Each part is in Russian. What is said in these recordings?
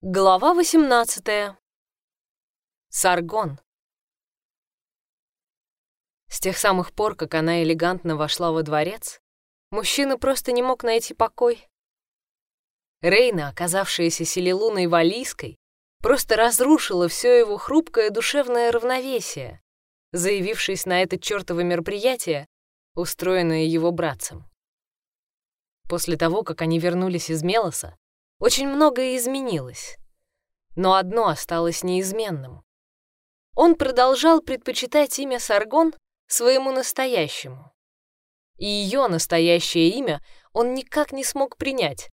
Глава 18. Саргон. С тех самых пор, как она элегантно вошла во дворец, мужчина просто не мог найти покой. Рейна, оказавшаяся Селилуной Валийской, просто разрушила все его хрупкое душевное равновесие, заявившись на это чёртово мероприятие, устроенное его братцем. После того, как они вернулись из Мелоса, очень многое изменилось, но одно осталось неизменным. Он продолжал предпочитать имя Саргон своему настоящему. И ее настоящее имя он никак не смог принять,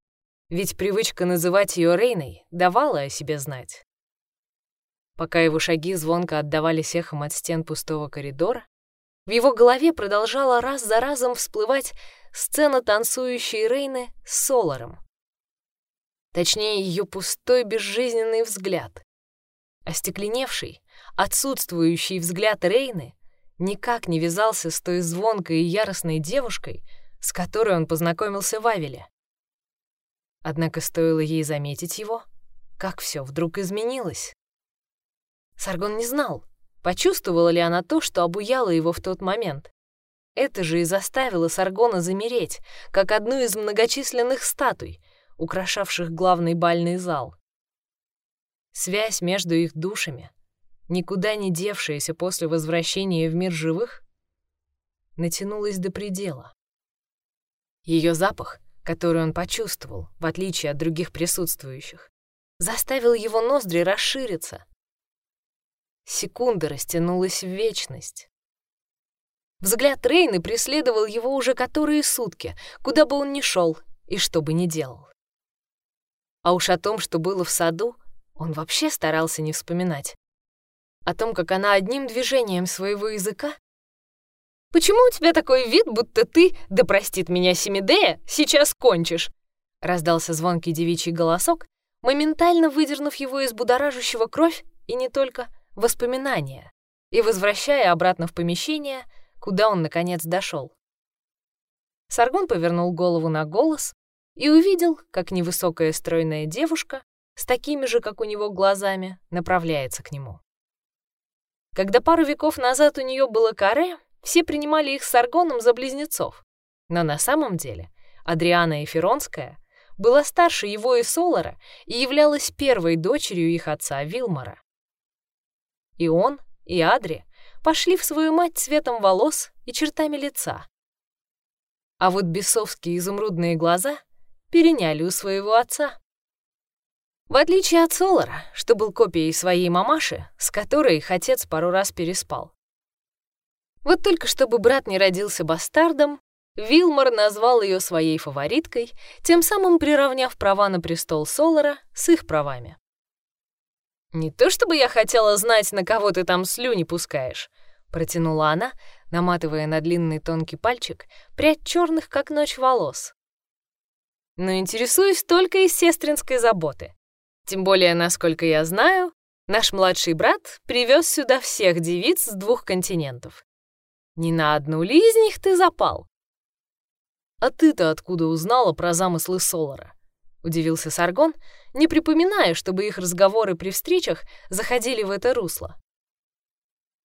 ведь привычка называть ее Рейной давала о себе знать. Пока его шаги звонко отдавались эхом от стен пустого коридора, в его голове продолжала раз за разом всплывать сцена танцующей Рейны с Соларом. Точнее, ее пустой безжизненный взгляд. Остекленевший, отсутствующий взгляд Рейны никак не вязался с той звонкой и яростной девушкой, с которой он познакомился в Авеле. Однако стоило ей заметить его, как все вдруг изменилось. Саргон не знал, почувствовала ли она то, что обуяло его в тот момент. Это же и заставило Саргона замереть, как одну из многочисленных статуй, украшавших главный бальный зал. Связь между их душами, никуда не девшаяся после возвращения в мир живых, натянулась до предела. Ее запах, который он почувствовал, в отличие от других присутствующих, заставил его ноздри расшириться. Секунда растянулась в вечность. Взгляд Рейны преследовал его уже которые сутки, куда бы он ни шел и что бы ни делал. А уж о том, что было в саду, он вообще старался не вспоминать. О том, как она одним движением своего языка «Почему у тебя такой вид, будто ты, да простит меня Семидея, сейчас кончишь?» Раздался звонкий девичий голосок, моментально выдернув его из будоражащего кровь и не только воспоминания, и возвращая обратно в помещение, куда он наконец дошел. Саргон повернул голову на голос, и увидел, как невысокая стройная девушка с такими же, как у него, глазами направляется к нему. Когда пару веков назад у нее было каре, все принимали их с Аргоном за близнецов. Но на самом деле Адриана Эфиронская была старше его и Солара и являлась первой дочерью их отца Вилмара. И он, и Адри пошли в свою мать цветом волос и чертами лица. А вот бесовские изумрудные глаза переняли у своего отца. В отличие от Солара, что был копией своей мамаши, с которой их отец пару раз переспал. Вот только чтобы брат не родился бастардом, Вилмор назвал ее своей фавориткой, тем самым приравняв права на престол Солара с их правами. «Не то чтобы я хотела знать, на кого ты там слюни пускаешь», — протянула она, наматывая на длинный тонкий пальчик прядь черных, как ночь, волос но интересуюсь только из сестринской заботы. Тем более, насколько я знаю, наш младший брат привез сюда всех девиц с двух континентов. Ни на одну ли из них ты запал? А ты-то откуда узнала про замыслы Солара? Удивился Саргон, не припоминая, чтобы их разговоры при встречах заходили в это русло.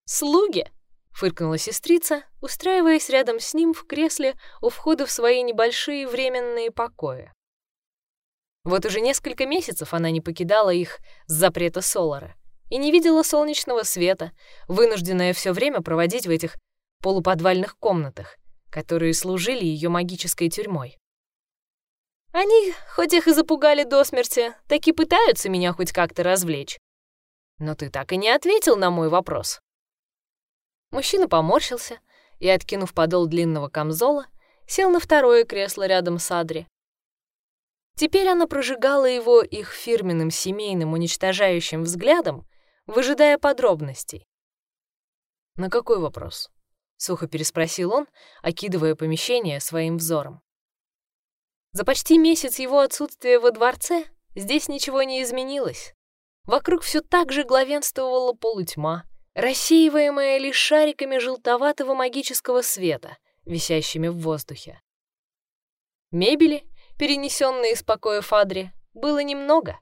«Слуги!» Фыркнула сестрица, устраиваясь рядом с ним в кресле у входа в свои небольшие временные покои. Вот уже несколько месяцев она не покидала их с запрета Солара и не видела солнечного света, вынужденная все время проводить в этих полуподвальных комнатах, которые служили ее магической тюрьмой. Они, хоть их и запугали до смерти, так и пытаются меня хоть как-то развлечь. Но ты так и не ответил на мой вопрос. Мужчина поморщился и, откинув подол длинного камзола, сел на второе кресло рядом с Адри. Теперь она прожигала его их фирменным семейным уничтожающим взглядом, выжидая подробностей. «На какой вопрос?» — сухо переспросил он, окидывая помещение своим взором. За почти месяц его отсутствия во дворце здесь ничего не изменилось. Вокруг все так же главенствовала полутьма — рассеиваемая лишь шариками желтоватого магического света, висящими в воздухе. Мебели, перенесенные из покоя Фадри, было немного.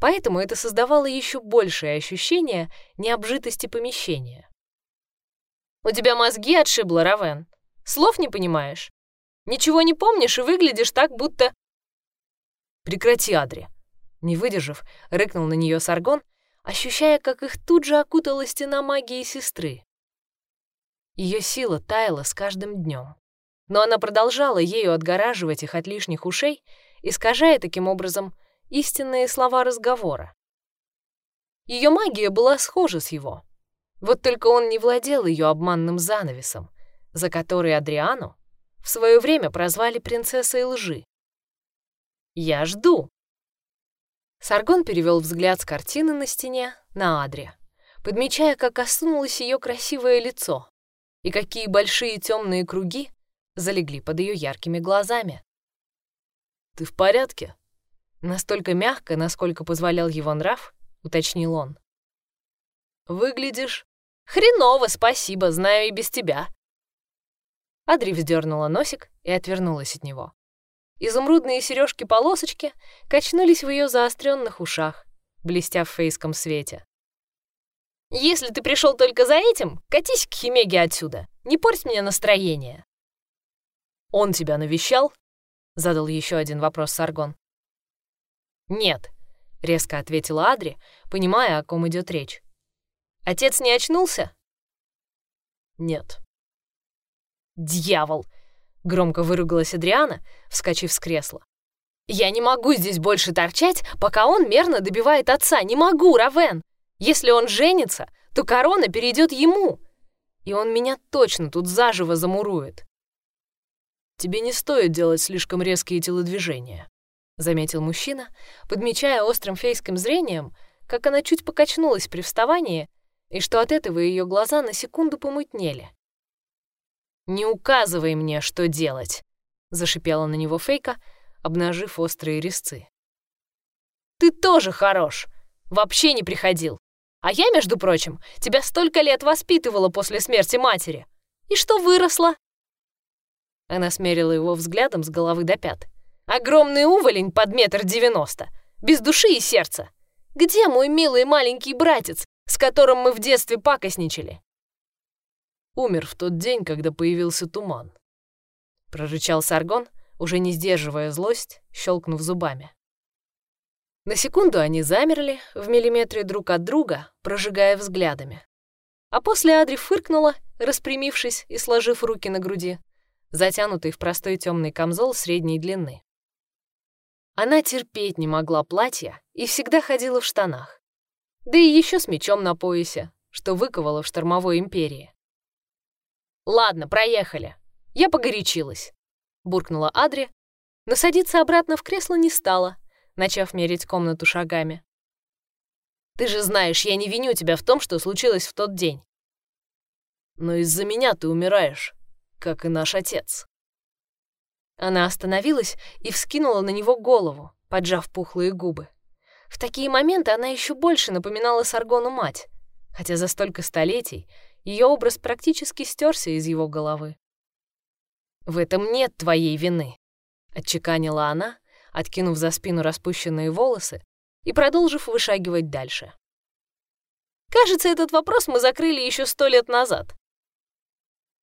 Поэтому это создавало еще большее ощущение необжитости помещения. «У тебя мозги отшибло, Равен. Слов не понимаешь? Ничего не помнишь и выглядишь так, будто...» «Прекрати, Адри!» Не выдержав, рыкнул на нее Саргон, ощущая, как их тут же окутала стена магии сестры. Ее сила таяла с каждым днем, но она продолжала ею отгораживать их от лишних ушей, искажая таким образом истинные слова разговора. Ее магия была схожа с его, вот только он не владел ее обманным занавесом, за который Адриану в свое время прозвали принцессой лжи. «Я жду», Саргон перевел взгляд с картины на стене на Адре, подмечая, как осунулось ее красивое лицо и какие большие темные круги залегли под ее яркими глазами. «Ты в порядке?» Настолько мягко, насколько позволял его нрав, уточнил он. «Выглядишь хреново, спасибо, знаю и без тебя». Адри вздернула носик и отвернулась от него. Изумрудные сережки-полосочки качнулись в ее заостренных ушах, блестя в фейском свете. «Если ты пришел только за этим, катись к Химеге отсюда. Не порть мне настроение». «Он тебя навещал?» — задал еще один вопрос Саргон. «Нет», — резко ответила Адри, понимая, о ком идет речь. «Отец не очнулся?» «Нет». «Дьявол!» — громко выругалась Адриана, вскочив с кресла. «Я не могу здесь больше торчать, пока он мерно добивает отца. Не могу, Равен! Если он женится, то корона перейдет ему, и он меня точно тут заживо замурует». «Тебе не стоит делать слишком резкие телодвижения», — заметил мужчина, подмечая острым фейским зрением, как она чуть покачнулась при вставании, и что от этого ее глаза на секунду помутнели. «Не указывай мне, что делать!» — зашипела на него Фейка, обнажив острые резцы. «Ты тоже хорош! Вообще не приходил! А я, между прочим, тебя столько лет воспитывала после смерти матери! И что выросла?» Она смерила его взглядом с головы до пят. «Огромный уволень под метр девяносто, без души и сердца! Где мой милый маленький братец, с которым мы в детстве пакостничали?» Умер в тот день, когда появился туман. Прорычал Саргон, уже не сдерживая злость, щелкнув зубами. На секунду они замерли в миллиметре друг от друга, прожигая взглядами. А после Адри фыркнула, распрямившись и сложив руки на груди, затянутый в простой темный камзол средней длины. Она терпеть не могла платья и всегда ходила в штанах. Да и еще с мечом на поясе, что выковала в штормовой империи. «Ладно, проехали. Я погорячилась», — буркнула Адри, но садиться обратно в кресло не стала, начав мерить комнату шагами. «Ты же знаешь, я не виню тебя в том, что случилось в тот день». «Но из-за меня ты умираешь, как и наш отец». Она остановилась и вскинула на него голову, поджав пухлые губы. В такие моменты она еще больше напоминала Саргону мать, хотя за столько столетий ее образ практически стерся из его головы. «В этом нет твоей вины», — отчеканила она, откинув за спину распущенные волосы и продолжив вышагивать дальше. «Кажется, этот вопрос мы закрыли еще сто лет назад».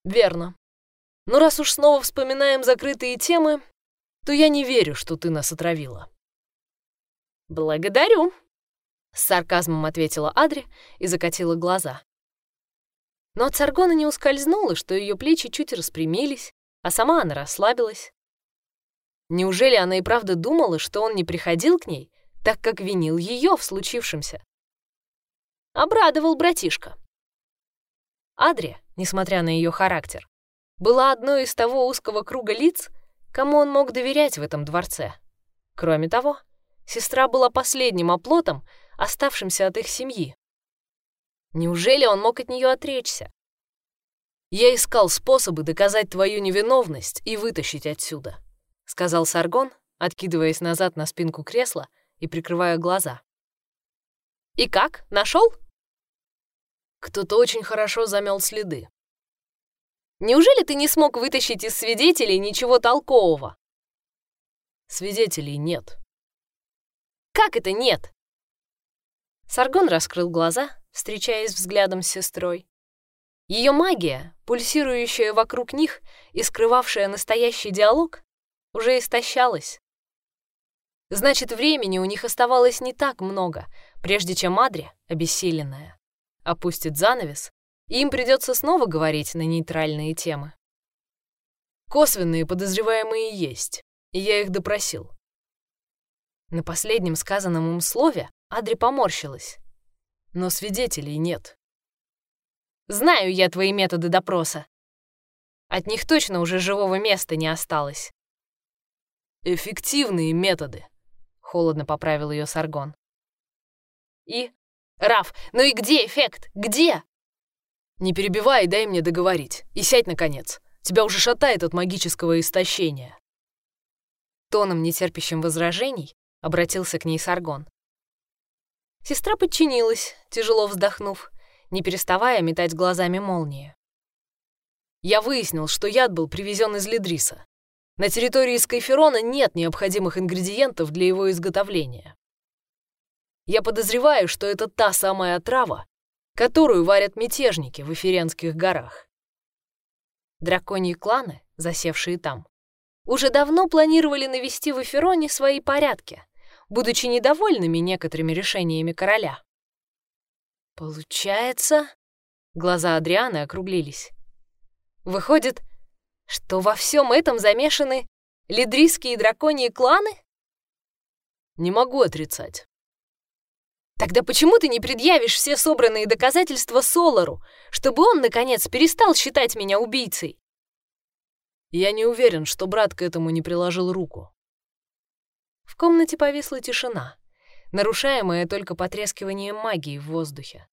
«Верно. Но раз уж снова вспоминаем закрытые темы, то я не верю, что ты нас отравила». «Благодарю», — с сарказмом ответила Адри и закатила глаза. Но от Саргона не ускользнуло, что ее плечи чуть распрямились, а сама она расслабилась. Неужели она и правда думала, что он не приходил к ней, так как винил ее в случившемся? Обрадовал братишка. Адри, несмотря на ее характер, была одной из того узкого круга лиц, кому он мог доверять в этом дворце. Кроме того, сестра была последним оплотом, оставшимся от их семьи. Неужели он мог от нее отречься? «Я искал способы доказать твою невиновность и вытащить отсюда», — сказал Саргон, откидываясь назад на спинку кресла и прикрывая глаза. «И как? Нашел? Кто-то очень хорошо замел следы. Неужели ты не смог вытащить из свидетелей ничего толкового? Свидетелей нет. Как это нет? Саргон раскрыл глаза, встречаясь взглядом с сестрой. Ее магия, пульсирующая вокруг них и скрывавшая настоящий диалог, уже истощалась. Значит, времени у них оставалось не так много, прежде чем Адри, обессиленная, опустит занавес, и им придется снова говорить на нейтральные темы. Косвенные подозреваемые есть, и я их допросил. На последнем сказанном им слове Адри поморщилась. Но свидетелей нет. Знаю я твои методы допроса. От них точно уже живого места не осталось. Эффективные методы, холодно поправил ее Саргон. И? Раф, ну и где эффект? Где? Не перебивай и дай мне договорить. И сядь, наконец. Тебя уже шатает от магического истощения. Тоном, нетерпящим возражений, обратился к ней Саргон. Сестра подчинилась, тяжело вздохнув, не переставая метать глазами молнии. Я выяснил, что яд был привезен из Лидриса. На территории Скайферона нет необходимых ингредиентов для его изготовления. Я подозреваю, что это та самая отрава, которую варят мятежники в Эфиренских горах. Драконьи кланы, засевшие там, уже давно планировали навести в Эфироне свои порядки, будучи недовольными некоторыми решениями короля. Получается, глаза Адрианы округлились. Выходит, что во всем этом замешаны лидрийские драконьи кланы? Не могу отрицать. Тогда почему ты не предъявишь все собранные доказательства Солару, чтобы он, наконец, перестал считать меня убийцей? Я не уверен, что брат к этому не приложил руку. В комнате повисла тишина, нарушаемая только потрескиванием магии в воздухе.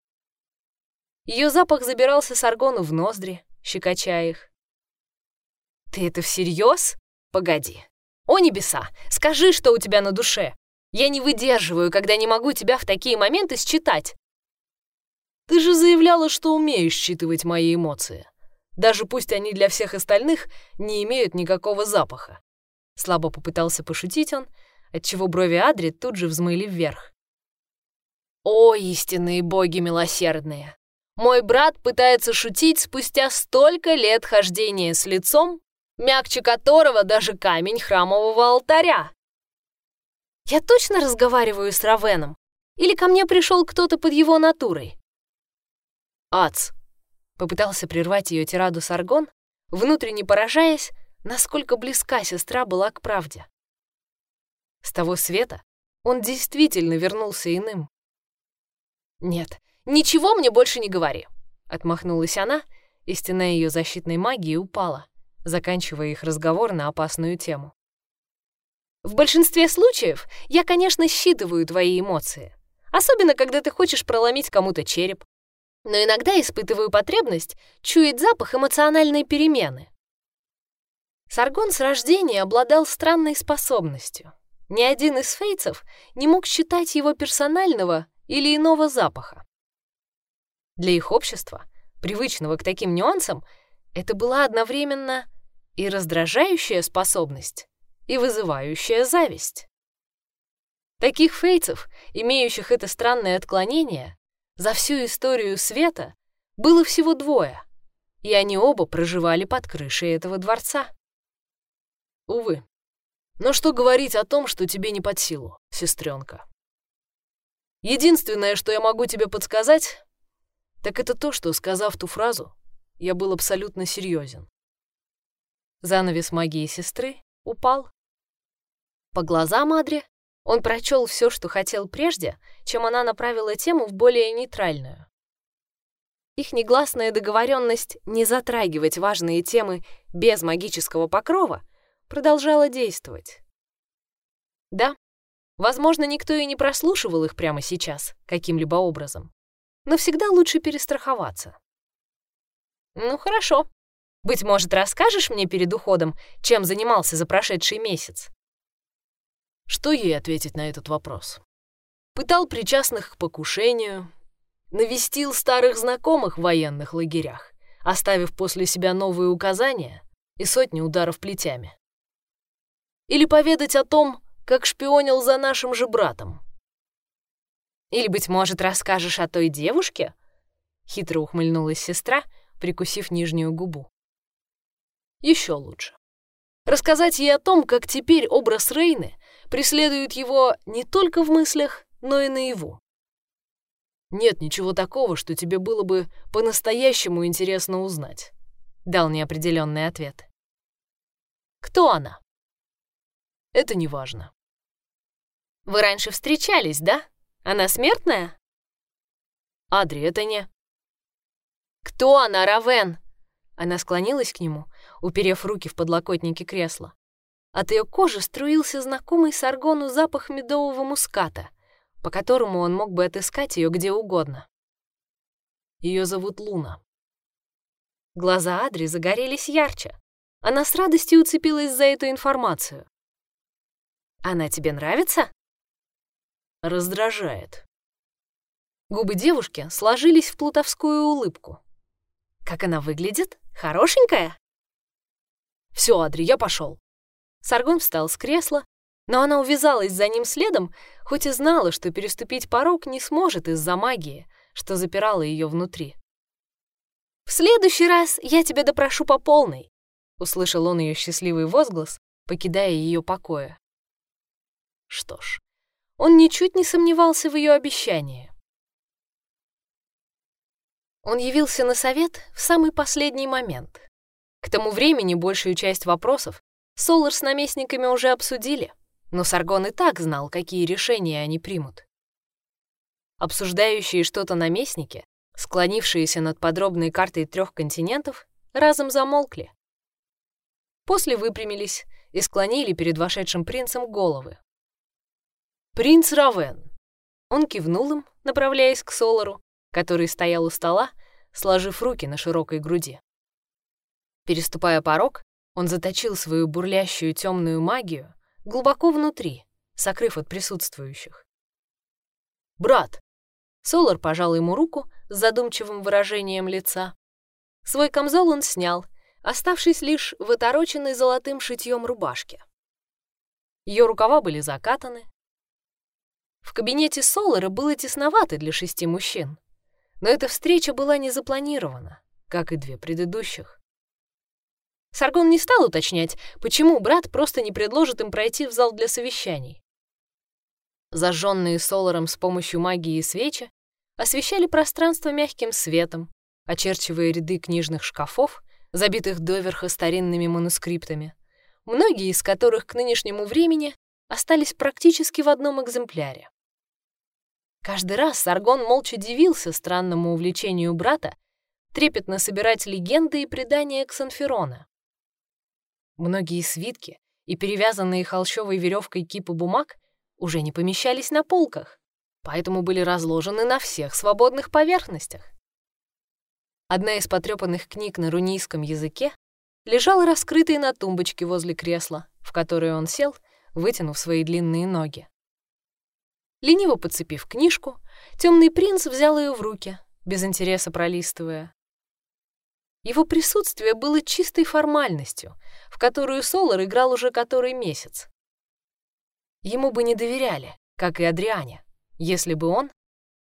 Ее запах забирался Саргону в ноздри, щекоча их. «Ты это всерьез? Погоди. О небеса, скажи, что у тебя на душе. Я не выдерживаю, когда не могу тебя в такие моменты считать. Ты же заявляла, что умеешь считывать мои эмоции. Даже пусть они для всех остальных не имеют никакого запаха. Слабо попытался пошутить он, отчего брови Адри тут же взмыли вверх. «О, истинные боги милосердные! Мой брат пытается шутить спустя столько лет хождения с лицом, мягче которого даже камень храмового алтаря. Я точно разговариваю с Равеном? Или ко мне пришел кто-то под его натурой? Ац. Попытался прервать ее тираду Саргон, внутренне поражаясь, насколько близка сестра была к правде. С того света он действительно вернулся иным. «Нет, ничего мне больше не говори», — отмахнулась она, и стена ее защитной магии упала, заканчивая их разговор на опасную тему. В большинстве случаев я, конечно, считываю твои эмоции. Особенно, когда ты хочешь проломить кому-то череп. Но иногда испытываю потребность чуять запах эмоциональной перемены. Саргон с рождения обладал странной способностью. Ни один из фейцев не мог считать его персонального или иного запаха. Для их общества, привычного к таким нюансам, это была одновременно и раздражающая способность, и вызывающая зависть. Таких фейцев, имеющих это странное отклонение, за всю историю света было всего двое, и они оба проживали под крышей этого дворца. Увы. Но что говорить о том, что тебе не под силу, сестренка? Единственное, что я могу тебе подсказать, так это то, что, сказав ту фразу, я был абсолютно серьезен. Занавес магии сестры упал, по глазам Адри он прочел все, что хотел прежде, чем она направила тему в более нейтральную. Их негласная договоренность не затрагивать важные темы без магического покрова продолжала действовать. Да, возможно, никто и не прослушивал их прямо сейчас каким-либо образом, но всегда лучше перестраховаться. Ну хорошо. Быть может, расскажешь мне перед уходом, чем занимался за прошедший месяц? Что ей ответить на этот вопрос? Пытал причастных к покушению, навестил старых знакомых в военных лагерях, оставив после себя новые указания и сотни ударов плетями. Или поведать о том, как шпионил за нашим же братом. Или, быть может, расскажешь о той девушке?» Хитро ухмыльнулась сестра, прикусив нижнюю губу. Еще лучше. Рассказать ей о том, как теперь образ Рейны преследует его не только в мыслях, но и наяву. Нет ничего такого, что тебе было бы по-настоящему интересно узнать, дал неопределенный ответ. Кто она? Это не важно. Вы раньше встречались, да? Она смертная? Адри, это не... Кто она, Равен? Она склонилась к нему, уперев руки в подлокотники кресла. От ее кожи струился знакомый Саргону запах медового муската, по которому он мог бы отыскать ее где угодно. Ее зовут Луна. Глаза Адри загорелись ярче. Она с радостью уцепилась за эту информацию. «Она тебе нравится?» «Раздражает». Губы девушки сложились в плутовскую улыбку. Как она выглядит? Хорошенькая? Все, Адри, я пошел. Саргон встал с кресла, но она увязалась за ним следом, хоть и знала, что переступить порог не сможет из-за магии, что запирала ее внутри. «В следующий раз я тебя допрошу по полной», — услышал он ее счастливый возглас, покидая ее покоя. Что ж, он ничуть не сомневался в ее обещании. Он явился на совет в самый последний момент. К тому времени большую часть вопросов Солар с наместниками уже обсудили, но Саргон и так знал, какие решения они примут. Обсуждающие что-то наместники, склонившиеся над подробной картой трех континентов, разом замолкли. После выпрямились и склонили перед вошедшим принцем головы. «Принц Равен!» Он кивнул им, направляясь к Солару, который стоял у стола, сложив руки на широкой груди. Переступая порог, он заточил свою бурлящую темную магию глубоко внутри, сокрыв от присутствующих. «Брат!» Солар пожал ему руку с задумчивым выражением лица. Свой камзол он снял, оставшись лишь в отороченной золотым шитьем рубашке. Ее рукава были закатаны. В кабинете Солара было тесновато для шести мужчин. Но эта встреча была не запланирована, как и две предыдущих. Саргон не стал уточнять, почему брат просто не предложит им пройти в зал для совещаний. Зажженные Соларом с помощью магии свечи освещали пространство мягким светом, очерчивая ряды книжных шкафов, забитых доверха старинными манускриптами, многие из которых к нынешнему времени остались практически в одном экземпляре. Каждый раз Саргон молча дивился странному увлечению брата трепетно собирать легенды и предания Ксанферона. Многие свитки и перевязанные холщовой веревкой кипы бумаг уже не помещались на полках, поэтому были разложены на всех свободных поверхностях. Одна из потрепанных книг на рунийском языке лежала раскрытой на тумбочке возле кресла, в которое он сел, вытянув свои длинные ноги. Лениво подцепив книжку, темный принц взял ее в руки, без интереса пролистывая. Его присутствие было чистой формальностью, в которую Солар играл уже который месяц. Ему бы не доверяли, как и Адриане, если бы он,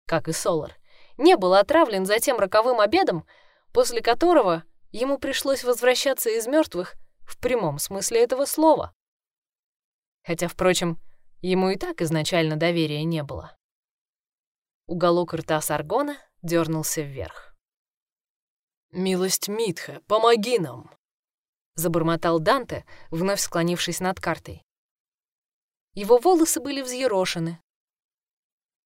как и Солар, не был отравлен за тем роковым обедом, после которого ему пришлось возвращаться из мертвых в прямом смысле этого слова. Хотя, впрочем, Ему и так изначально доверия не было. Уголок рта Саргона дернулся вверх. «Милость Митха, помоги нам!» — забормотал Данте, вновь склонившись над картой. Его волосы были взъерошены.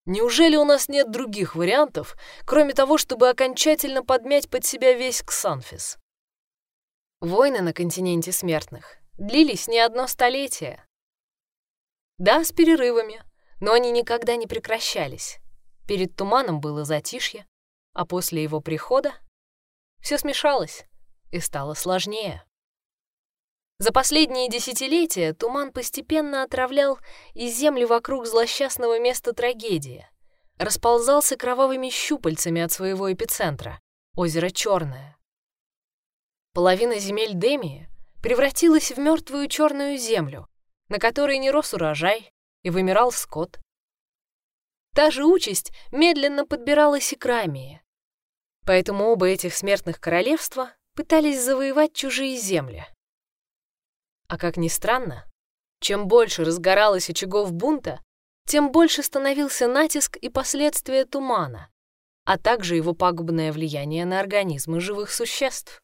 «Неужели у нас нет других вариантов, кроме того, чтобы окончательно подмять под себя весь Ксанфис?» Войны на континенте смертных длились не одно столетие, да, с перерывами, но они никогда не прекращались. Перед туманом было затишье, а после его прихода все смешалось и стало сложнее. За последние десятилетия туман постепенно отравлял и земли вокруг злосчастного места трагедии, расползался кровавыми щупальцами от своего эпицентра, озеро Черное. Половина земель Демии превратилась в мертвую черную землю, на которой не рос урожай и вымирал скот. та же участь медленно подбиралась и к Рамии. Поэтому оба этих смертных королевства пытались завоевать чужие земли. А как ни странно, чем больше разгоралось очагов бунта, тем больше становился натиск и последствия тумана, а также его пагубное влияние на организмы живых существ.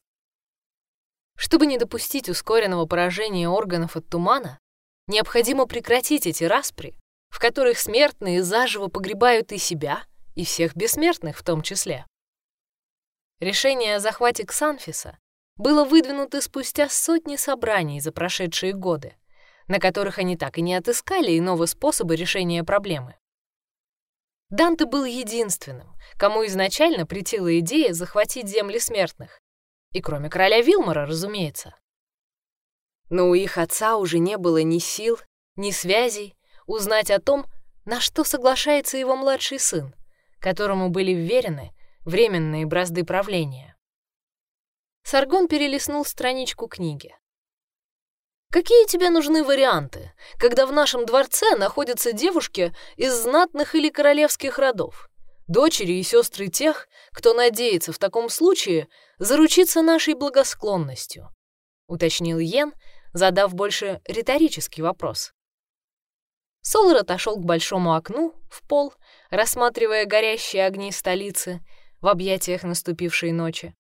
Чтобы не допустить ускоренного поражения органов от тумана, необходимо прекратить эти распри, в которых смертные заживо погребают и себя, и всех бессмертных в том числе. Решение о захвате Ксанфиса было выдвинуто спустя сотни собраний за прошедшие годы, на которых они так и не отыскали иного способа решения проблемы. Данте был единственным, кому изначально претила идея захватить земли смертных. И кроме короля Вилмора, разумеется. Но у их отца уже не было ни сил, ни связей узнать о том, на что соглашается его младший сын, которому были вверены временные бразды правления. Саргон перелистнул страничку книги. «Какие тебе нужны варианты, когда в нашем дворце находятся девушки из знатных или королевских родов, дочери и сестры тех, кто надеется в таком случае заручиться нашей благосклонностью?» — уточнил Йен, задав больше риторический вопрос. Солар отошел к большому окну в пол, рассматривая горящие огни столицы в объятиях наступившей ночи.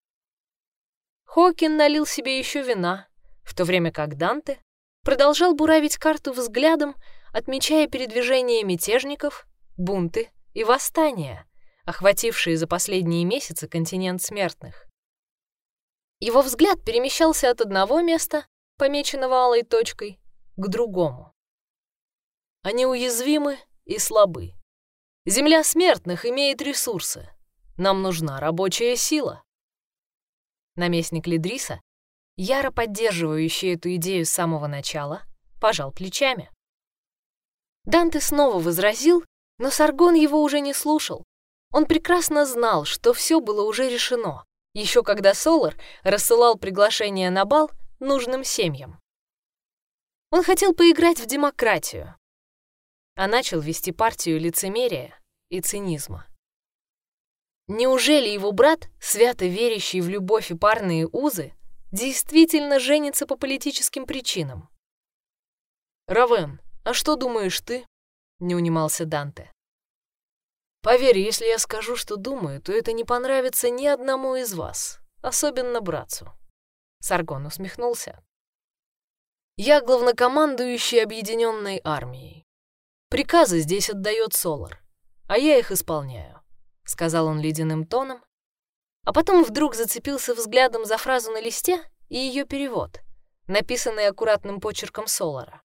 Хокин налил себе еще вина, в то время как Данте продолжал буравить карту взглядом, отмечая передвижение мятежников, бунты и восстания, охватившие за последние месяцы континент смертных. Его взгляд перемещался от одного места, помеченного алой точкой, к другому. Они уязвимы и слабы. Земля смертных имеет ресурсы. Нам нужна рабочая сила. Наместник Лидриса, яро поддерживающий эту идею с самого начала, пожал плечами. Данте снова возразил, но Саргон его уже не слушал. Он прекрасно знал, что все было уже решено, еще когда Солар рассылал приглашение на бал нужным семьям. Он хотел поиграть в демократию, а начал вести партию лицемерия и цинизма. Неужели его брат, свято верящий в любовь и парные узы, действительно женится по политическим причинам? «Равен, а что думаешь ты?» — не унимался Данте. «Поверь, если я скажу, что думаю, то это не понравится ни одному из вас, особенно братцу». Саргон усмехнулся. «Я главнокомандующий объединенной армией. Приказы здесь отдает Солар, а я их исполняю сказал он ледяным тоном, а потом вдруг зацепился взглядом за фразу на листе и ее перевод, написанный аккуратным почерком Солара.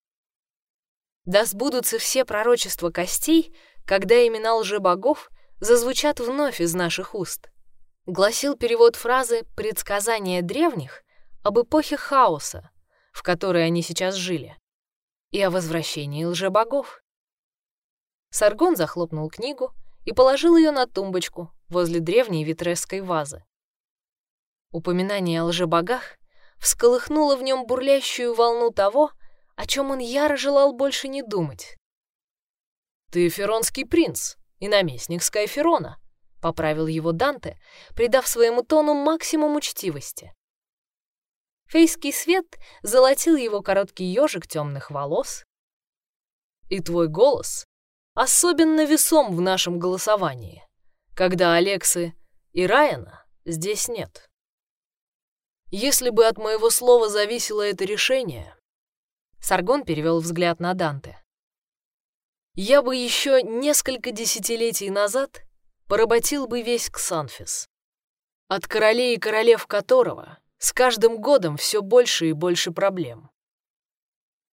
«Да сбудутся все пророчества костей, когда имена лжебогов зазвучат вновь из наших уст», гласил перевод фразы «предсказания древних» об эпохе хаоса, в которой они сейчас жили, и о возвращении лжебогов. Саргон захлопнул книгу, и положил ее на тумбочку возле древней витресской вазы. Упоминание о лжебогах всколыхнуло в нем бурлящую волну того, о чем он яро желал больше не думать. «Ты феронский принц и наместник Скайферона», — поправил его Данте, придав своему тону максимум учтивости. Фейский свет золотил его короткий ежик темных волос. «И твой голос особенно весом в нашем голосовании, когда Алексы и Райана здесь нет. Если бы от моего слова зависело это решение... Саргон перевел взгляд на Данте. Я бы еще несколько десятилетий назад поработил бы весь Ксанфис, от королей и королев которого с каждым годом все больше и больше проблем.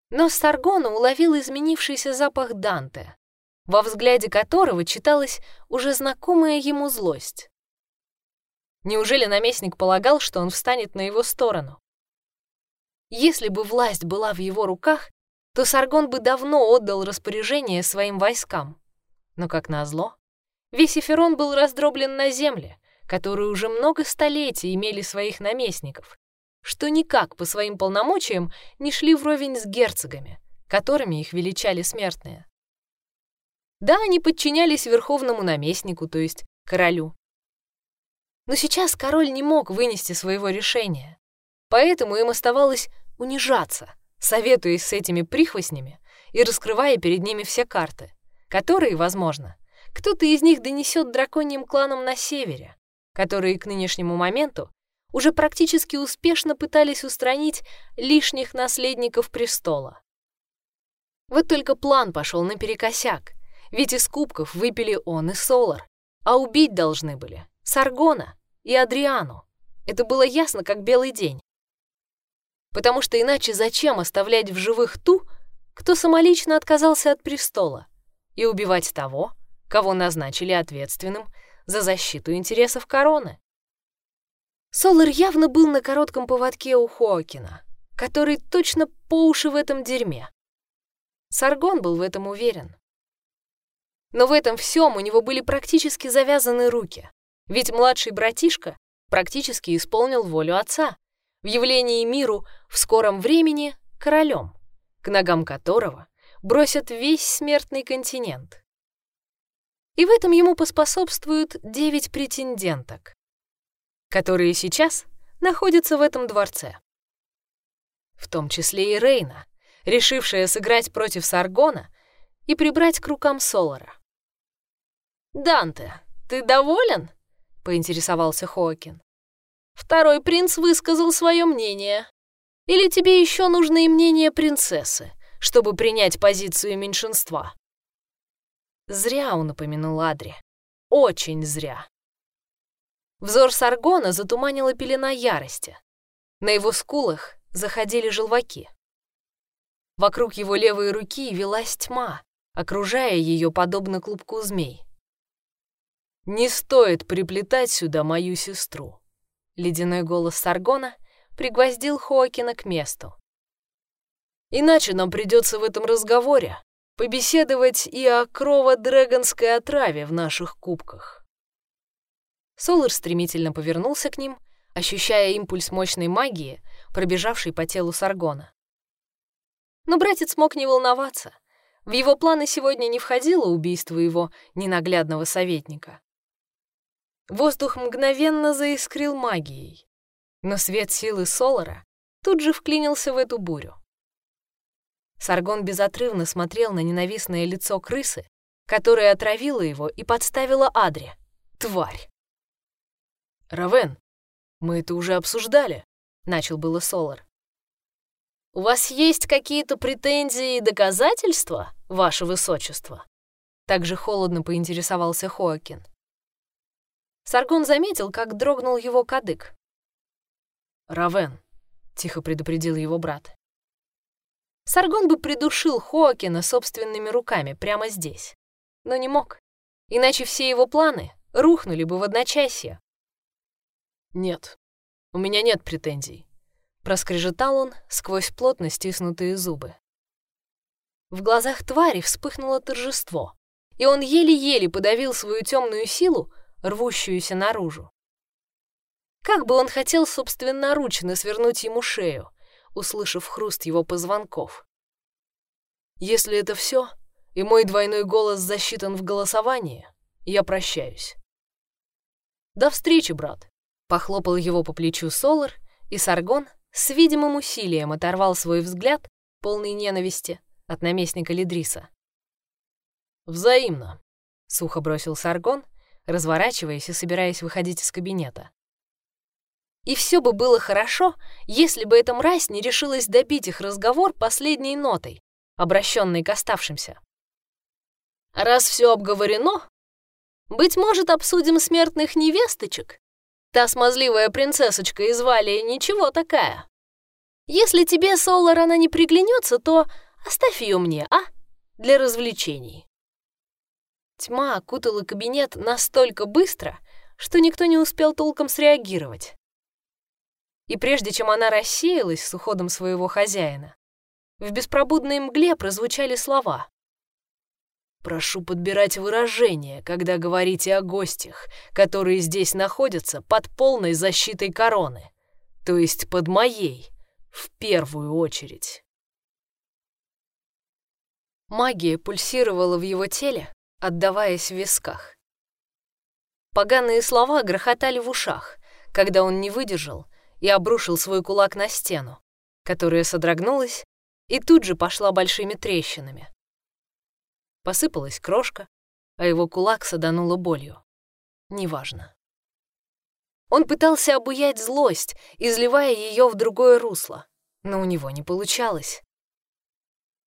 Но Саргона уловил изменившийся запах Данте, во взгляде которого читалась уже знакомая ему злость. Неужели наместник полагал, что он встанет на его сторону? Если бы власть была в его руках, то Саргон бы давно отдал распоряжение своим войскам. Но, как назло, весь Эферон был раздроблен на земле, которые уже много столетий имели своих наместников, что никак по своим полномочиям не шли вровень с герцогами, которыми их величали смертные. Да, они подчинялись верховному наместнику, то есть королю. Но сейчас король не мог вынести своего решения, поэтому им оставалось унижаться, советуясь с этими прихвостнями и раскрывая перед ними все карты, которые, возможно, кто-то из них донесет драконьим кланам на севере, которые к нынешнему моменту уже практически успешно пытались устранить лишних наследников престола. Вот только план пошел наперекосяк, ведь из кубков выпили он и Солар, а убить должны были Саргона и Адриану. Это было ясно, как белый день. Потому что иначе зачем оставлять в живых ту, кто самолично отказался от престола, и убивать того, кого назначили ответственным за защиту интересов короны? Солар явно был на коротком поводке у Хоакина, который точно по уши в этом дерьме. Саргон был в этом уверен. Но в этом всем у него были практически завязаны руки, ведь младший братишка практически исполнил волю отца, в явлении миру в скором времени королем, к ногам которого бросят весь смертный континент. И в этом ему поспособствуют девять претенденток, которые сейчас находятся в этом дворце. В том числе и Рейна, решившая сыграть против Саргона и прибрать к рукам Солара. «Данте, ты доволен?» — поинтересовался Хоакин. «Второй принц высказал свое мнение. Или тебе еще нужно и мнение принцессы, чтобы принять позицию меньшинства?» Зря он упомянул Адри. Очень зря. Взор Саргона затуманила пелена ярости. На его скулах заходили желваки. Вокруг его левой руки велась тьма, окружая ее подобно клубку змей. «Не стоит приплетать сюда мою сестру», — ледяной голос Саргона пригвоздил Хоакина к месту. «Иначе нам придется в этом разговоре побеседовать и о крово-дрэгонской отраве в наших кубках». Солар стремительно повернулся к ним, ощущая импульс мощной магии, пробежавший по телу Саргона. Но братец мог не волноваться. В его планы сегодня не входило убийство его ненаглядного советника. Воздух мгновенно заискрил магией, но свет силы Солара тут же вклинился в эту бурю. Саргон безотрывно смотрел на ненавистное лицо крысы, которая отравила его и подставила Адри. Тварь! «Равен, мы это уже обсуждали», — начал было Солар. «У вас есть какие-то претензии и доказательства, ваше высочество?» Также холодно поинтересовался Хоакин. Саргон заметил, как дрогнул его кадык. «Равен», — тихо предупредил его брат. Саргон бы придушил Хоакина собственными руками прямо здесь, но не мог, иначе все его планы рухнули бы в одночасье. «Нет, у меня нет претензий», — проскрежетал он сквозь плотно стиснутые зубы. В глазах твари вспыхнуло торжество, и он еле-еле подавил свою темную силу, рвущуюся наружу. Как бы он хотел собственноручно свернуть ему шею, услышав хруст его позвонков. Если это все, и мой двойной голос засчитан в голосовании, я прощаюсь. До встречи, брат. Похлопал его по плечу Солар, и Саргон с видимым усилием оторвал свой взгляд, полный ненависти, от наместника Лидриса. «Взаимно», — сухо бросил Саргон, разворачиваясь и собираясь выходить из кабинета. И все бы было хорошо, если бы эта мразь не решилась добить их разговор последней нотой, обращенной к оставшимся. Раз все обговорено, быть может, обсудим смертных невесточек? Та смазливая принцессочка из Валии ничего такая. Если тебе, Солар, она не приглянется, то оставь ее мне, а? Для развлечений. Тьма окутала кабинет настолько быстро, что никто не успел толком среагировать. И прежде чем она рассеялась с уходом своего хозяина, в беспробудной мгле прозвучали слова. «Прошу подбирать выражения, когда говорите о гостях, которые здесь находятся под полной защитой короны, то есть под моей, в первую очередь». Магия пульсировала в его теле, отдаваясь в висках. Поганые слова грохотали в ушах, когда он не выдержал и обрушил свой кулак на стену, которая содрогнулась и тут же пошла большими трещинами. Посыпалась крошка, а его кулак садануло болью. Неважно. Он пытался обуять злость, изливая ее в другое русло, но у него не получалось.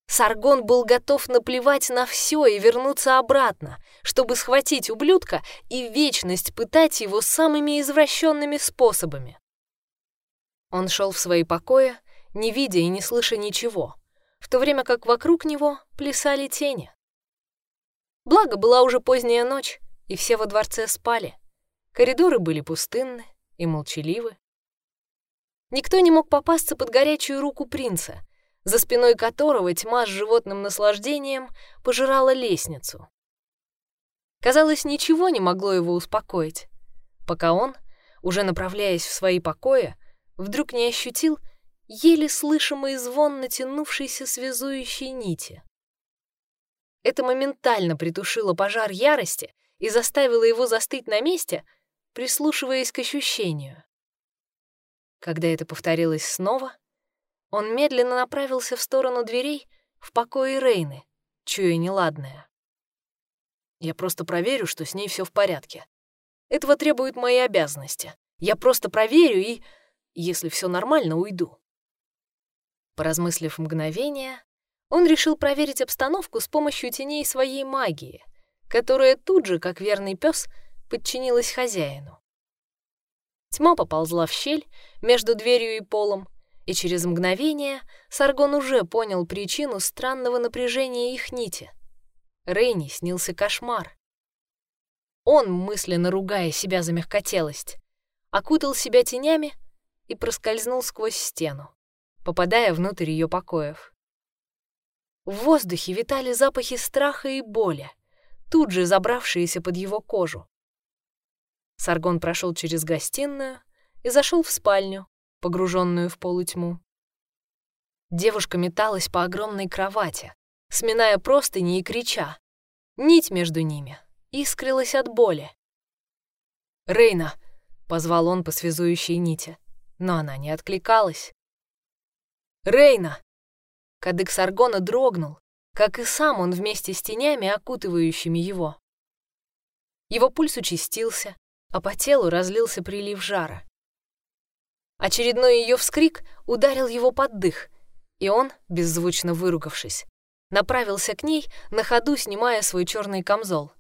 Саргон был готов наплевать на все и вернуться обратно, чтобы схватить ублюдка и вечность пытать его самыми извращенными способами. Он шел в свои покои, не видя и не слыша ничего, в то время как вокруг него плясали тени. Благо, была уже поздняя ночь, и все во дворце спали. Коридоры были пустынны и молчаливы. Никто не мог попасться под горячую руку принца, за спиной которого тьма с животным наслаждением пожирала лестницу. Казалось, ничего не могло его успокоить, пока он, уже направляясь в свои покои, вдруг не ощутил еле слышимый звон натянувшейся связующей нити. Это моментально притушило пожар ярости и заставило его застыть на месте, прислушиваясь к ощущению. Когда это повторилось снова, он медленно направился в сторону дверей в покое Рейны, чуя неладное. Я просто проверю, что с ней все в порядке. Этого требуют мои обязанности. Я просто проверю и, если все нормально, уйду. Поразмыслив мгновение, он решил проверить обстановку с помощью теней своей магии, которая тут же, как верный пес, подчинилась хозяину. Тьма поползла в щель между дверью и полом, и через мгновение Саргон уже понял причину странного напряжения их нити. Рейни снился кошмар. Он, мысленно ругая себя за мягкотелость, окутал себя тенями и проскользнул сквозь стену, попадая внутрь ее покоев. В воздухе витали запахи страха и боли, тут же забравшиеся под его кожу. Саргон прошел через гостиную и зашел в спальню, погруженную в полутьму. Девушка металась по огромной кровати, сминая простыни и крича. Нить между ними искрилась от боли. «Рейна!» — позвал он по связующей нити, но она не откликалась. «Рейна!» Кадык Саргона дрогнул, как и сам он вместе с тенями, окутывающими его. Его пульс участился, а по телу разлился прилив жара. Очередной ее вскрик ударил его под дых, и он, беззвучно выругавшись, направился к ней, на ходу снимая свой черный камзол.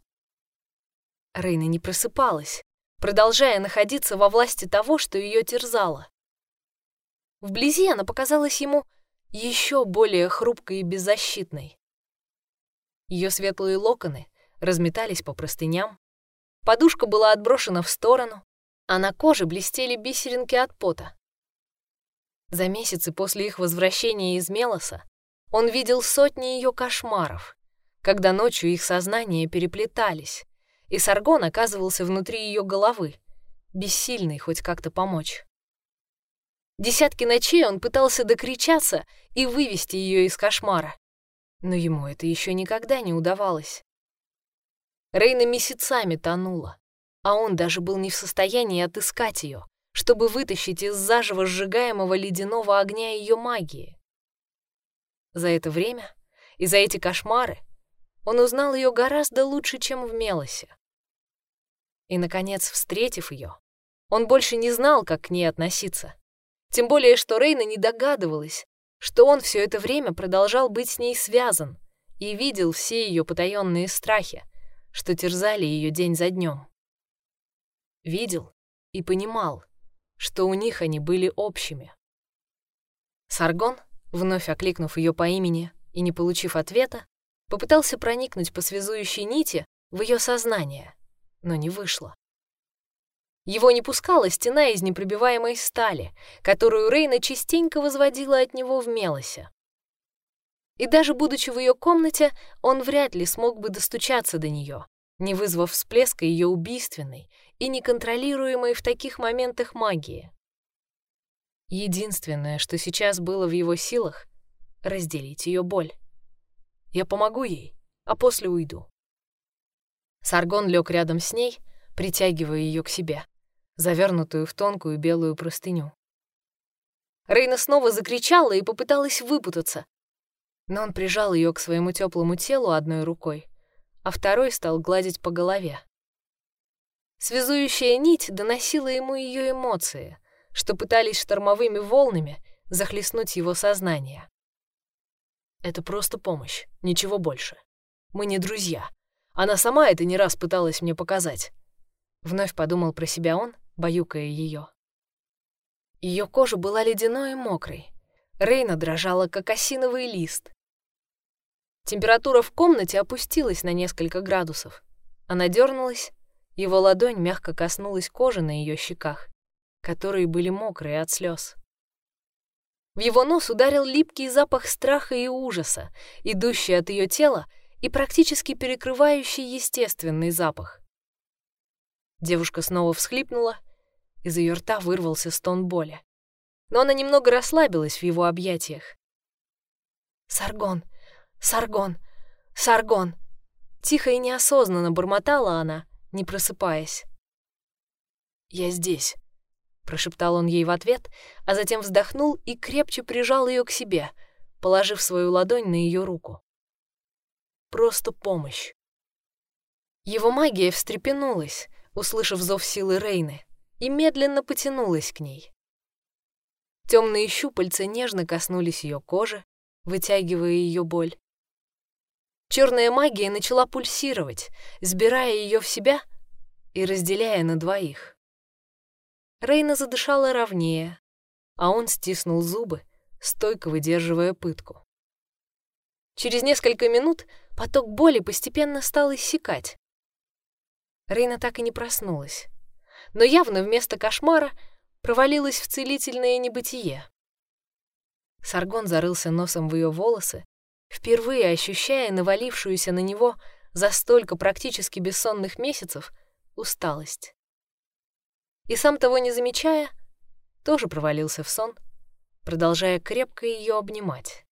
Рейна не просыпалась, продолжая находиться во власти того, что ее терзало. Вблизи она показалась ему еще более хрупкой и беззащитной. Ее светлые локоны разметались по простыням, подушка была отброшена в сторону, а на коже блестели бисеринки от пота. За месяцы после их возвращения из Мелоса он видел сотни ее кошмаров, когда ночью их сознания переплетались, и Саргон оказывался внутри ее головы, бессильный хоть как-то помочь. Десятки ночей он пытался докричаться и вывести ее из кошмара. Но ему это еще никогда не удавалось. Рейна месяцами тонула, а он даже был не в состоянии отыскать ее, чтобы вытащить из заживо сжигаемого ледяного огня ее магии. За это время и за эти кошмары он узнал ее гораздо лучше, чем в Мелосе. И, наконец, встретив ее, он больше не знал, как к ней относиться. Тем более, что Рейна не догадывалась, что он все это время продолжал быть с ней связан и видел все ее потаенные страхи, что терзали ее день за днем. Видел и понимал, что у них они были общими. Саргон, вновь окликнув ее по имени и не получив ответа, попытался проникнуть по связующей нити в ее сознание, но не вышло. Его не пускала стена из непробиваемой стали, которую Рейна частенько возводила от него в Мелосе. И даже будучи в ее комнате, он вряд ли смог бы достучаться до нее, не вызвав всплеска ее убийственной и неконтролируемой в таких моментах магии. Единственное, что сейчас было в его силах — разделить ее боль. Я помогу ей, а после уйду. Саргон лег рядом с ней, притягивая ее к себе, завернутую в тонкую белую простыню. Рейна снова закричала и попыталась выпутаться, но он прижал ее к своему теплому телу одной рукой, а второй стал гладить по голове. Связующая нить доносила ему ее эмоции, что пытались штормовыми волнами захлестнуть его сознание. Это просто помощь, ничего больше. Мы не друзья. Она сама это не раз пыталась мне показать. Вновь подумал про себя он, баюкая ее. Ее кожа была ледяной и мокрой. Рейна дрожала, как осиновый лист. Температура в комнате опустилась на несколько градусов. Она дернулась, его ладонь мягко коснулась кожи на ее щеках, которые были мокрые от слез. В его нос ударил липкий запах страха и ужаса, идущий от ее тела и практически перекрывающий естественный запах. Девушка снова всхлипнула, из ее рта вырвался стон боли. Но она немного расслабилась в его объятиях. «Саргон! Саргон! Саргон!» Тихо и неосознанно бормотала она, не просыпаясь. «Я здесь», — прошептал он ей в ответ, а затем вздохнул и крепче прижал ее к себе, положив свою ладонь на ее руку. «Просто помощь». Его магия встрепенулась, услышав зов силы Рейны, и медленно потянулась к ней. Темные щупальца нежно коснулись ее кожи, вытягивая ее боль. Черная магия начала пульсировать, сбирая ее в себя и разделяя на двоих. Рейна задышала ровнее, а он стиснул зубы, стойко выдерживая пытку. Через несколько минут поток боли постепенно стал иссякать. Рейна так и не проснулась, но явно вместо кошмара провалилась в целительное небытие. Саргон зарылся носом в ее волосы, впервые ощущая навалившуюся на него за столько практически бессонных месяцев усталость. И сам того не замечая, тоже провалился в сон, продолжая крепко ее обнимать.